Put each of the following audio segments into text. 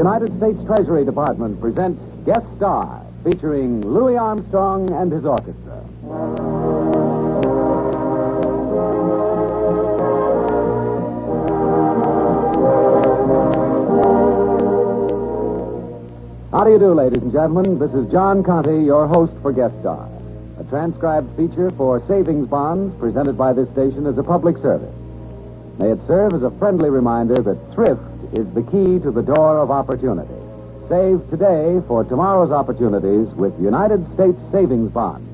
United States Treasury Department presents Guest Star, featuring Louis Armstrong and his orchestra. How do you do, ladies and gentlemen? This is John Conte, your host for Guest Star, a transcribed feature for savings bonds presented by this station as a public service. May it serve as a friendly reminder that thrift is the key to the door of opportunity. Save today for tomorrow's opportunities with United States Savings Bonds,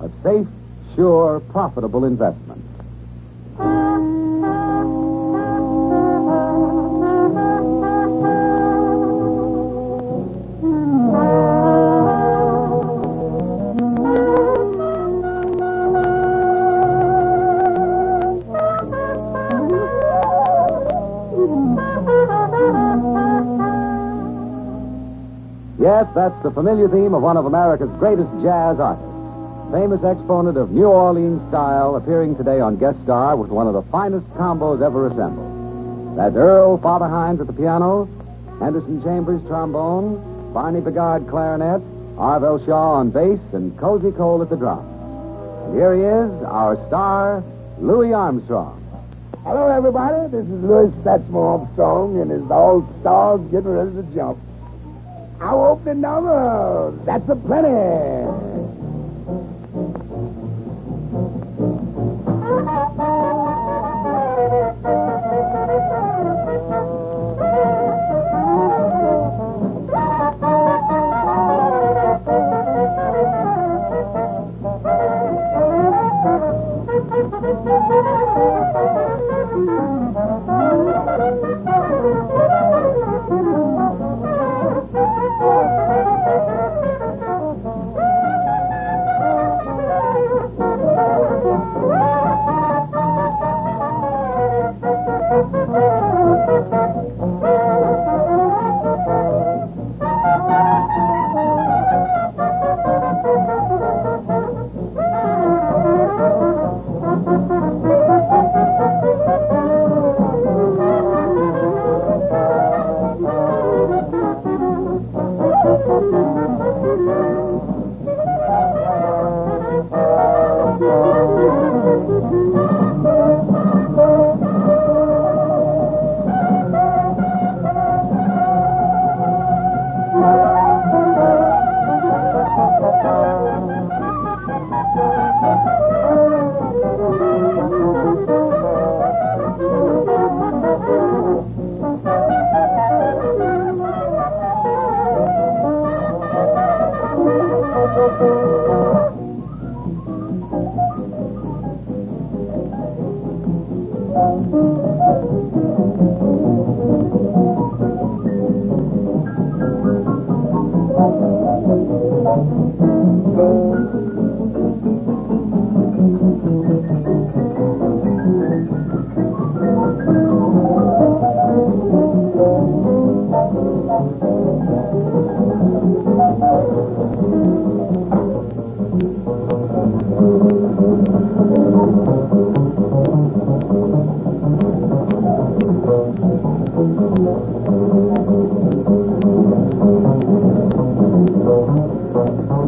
a safe, sure, profitable investment. That's the familiar theme of one of America's greatest jazz artists. Famous exponent of New Orleans style appearing today on Guest Star with one of the finest combos ever assembled. That's Earl Father Hines at the piano, Henderson Chambers trombone, Barney Bigard clarinet, Arvell Shaw on bass, and Cozy Cole at the drums. And here he is, our star, Louis Armstrong. Hello, everybody. This is Louis Satchmo Armstrong and his All Stars getting ready to jump. Our opening number, that's a plenty.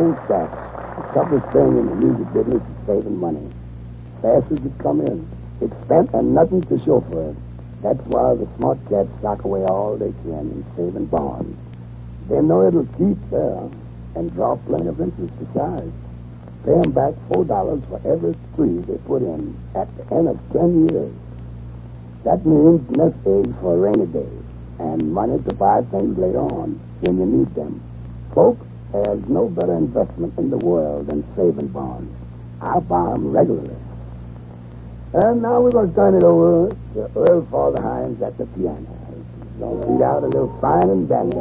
think that the toughest thing in the music business is saving money. Fast as come in. It's spent and nothing to show for it. That's why the smart cats sock away all they can in saving bonds. They know it'll keep there and draw plenty of interest besides. Pay 'em back four dollars for every three they put in at the end of ten years. That means nest eggs for a rainy day and money to buy things later on when you need them. Folks, there's no better investment in the world than saving bonds. I buy 'em regularly. And now we're going to turn it over to Earl Father Hines at the piano. He's going to beat out a little fine and dandy.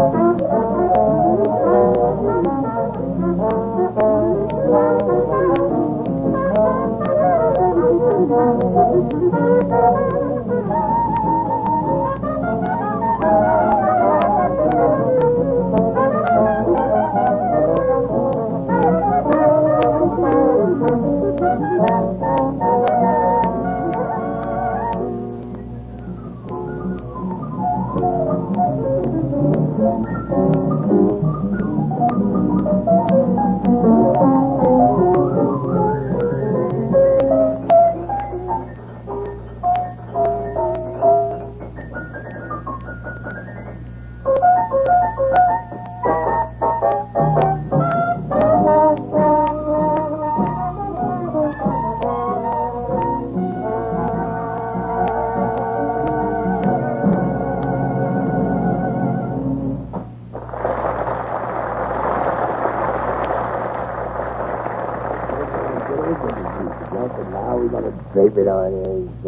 Now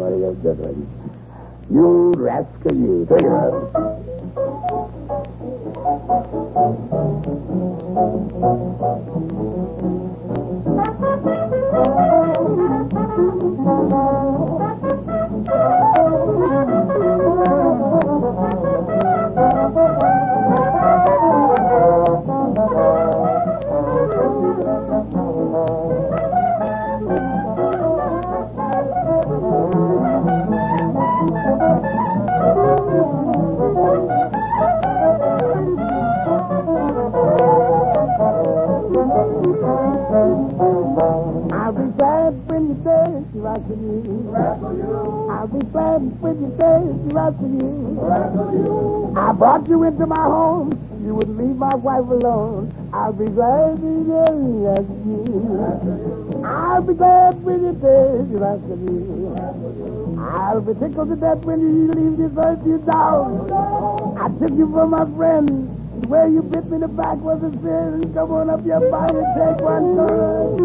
body of one. You rascal, you. Take it out. Dance, rascal you. I'll be glad when you dance, rascal you. I brought you into my home. You wouldn't leave my wife alone. I'll be glad you dance, rascal you. I'll be glad when you dance, rascal you. I'll be tickled to death when you leave this earth, you dog. I took you for my friend. Where you bit me in the back was a sin. Come on up your body take one turn.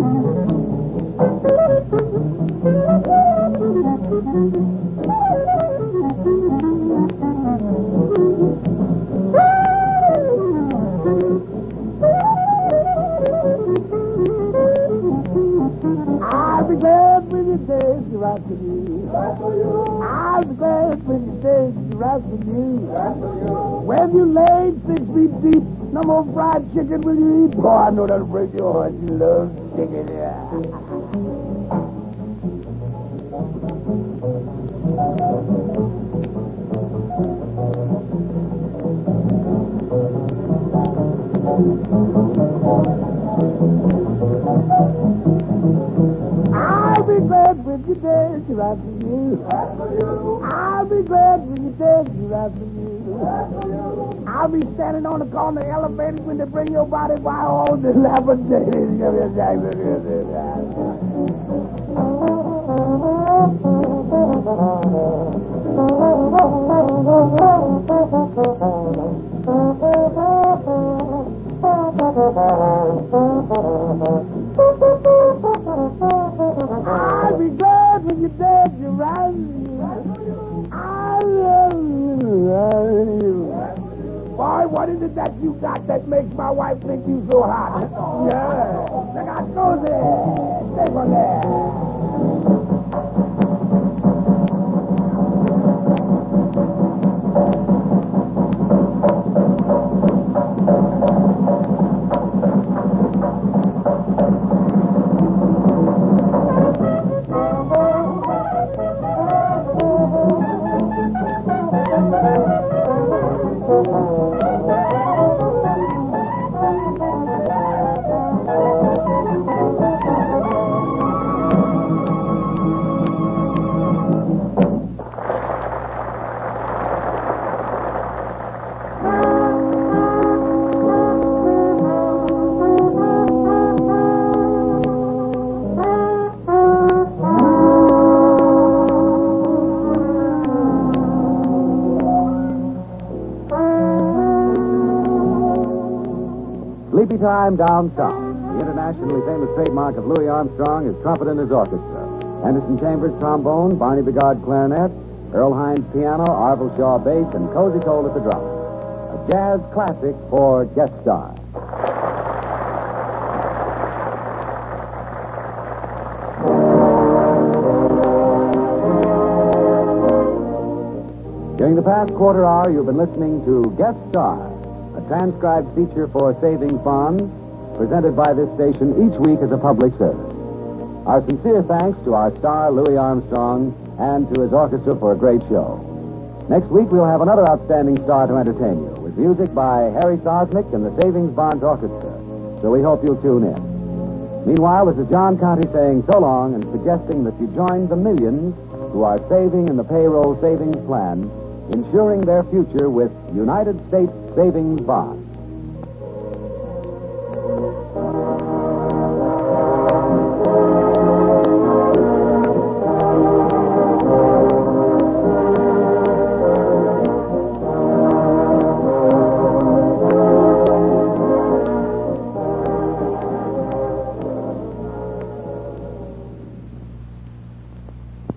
Chicken will you eat. Boy, I know that'll break your heart. You love chicken. I'll be glad when you dance right you. I'll be glad when you dance right you. I'll be standing on the corner elevator when they bring your body by all the dilapidated. My wife think you so hot? Time Down South. The internationally famous trademark of Louis Armstrong is trumpet and his orchestra. Henderson Chambers trombone, Barney Bigard clarinet, Earl Hines piano, Arvell Shaw bass, and Cozy Cole at the drums. A jazz classic for guest star. During the past quarter hour, you've been listening to Guest Star, transcribed feature for savings bonds presented by this station each week as a public service. Our sincere thanks to our star, Louis Armstrong, and to his orchestra for a great show. Next week, we'll have another outstanding star to entertain you with music by Harry Sosnick and the Savings Bonds Orchestra. So we hope you'll tune in. Meanwhile, this is John Conte saying so long and suggesting that you join the millions who are saving in the payroll savings plan, ensuring their future with United States Savings Bonds.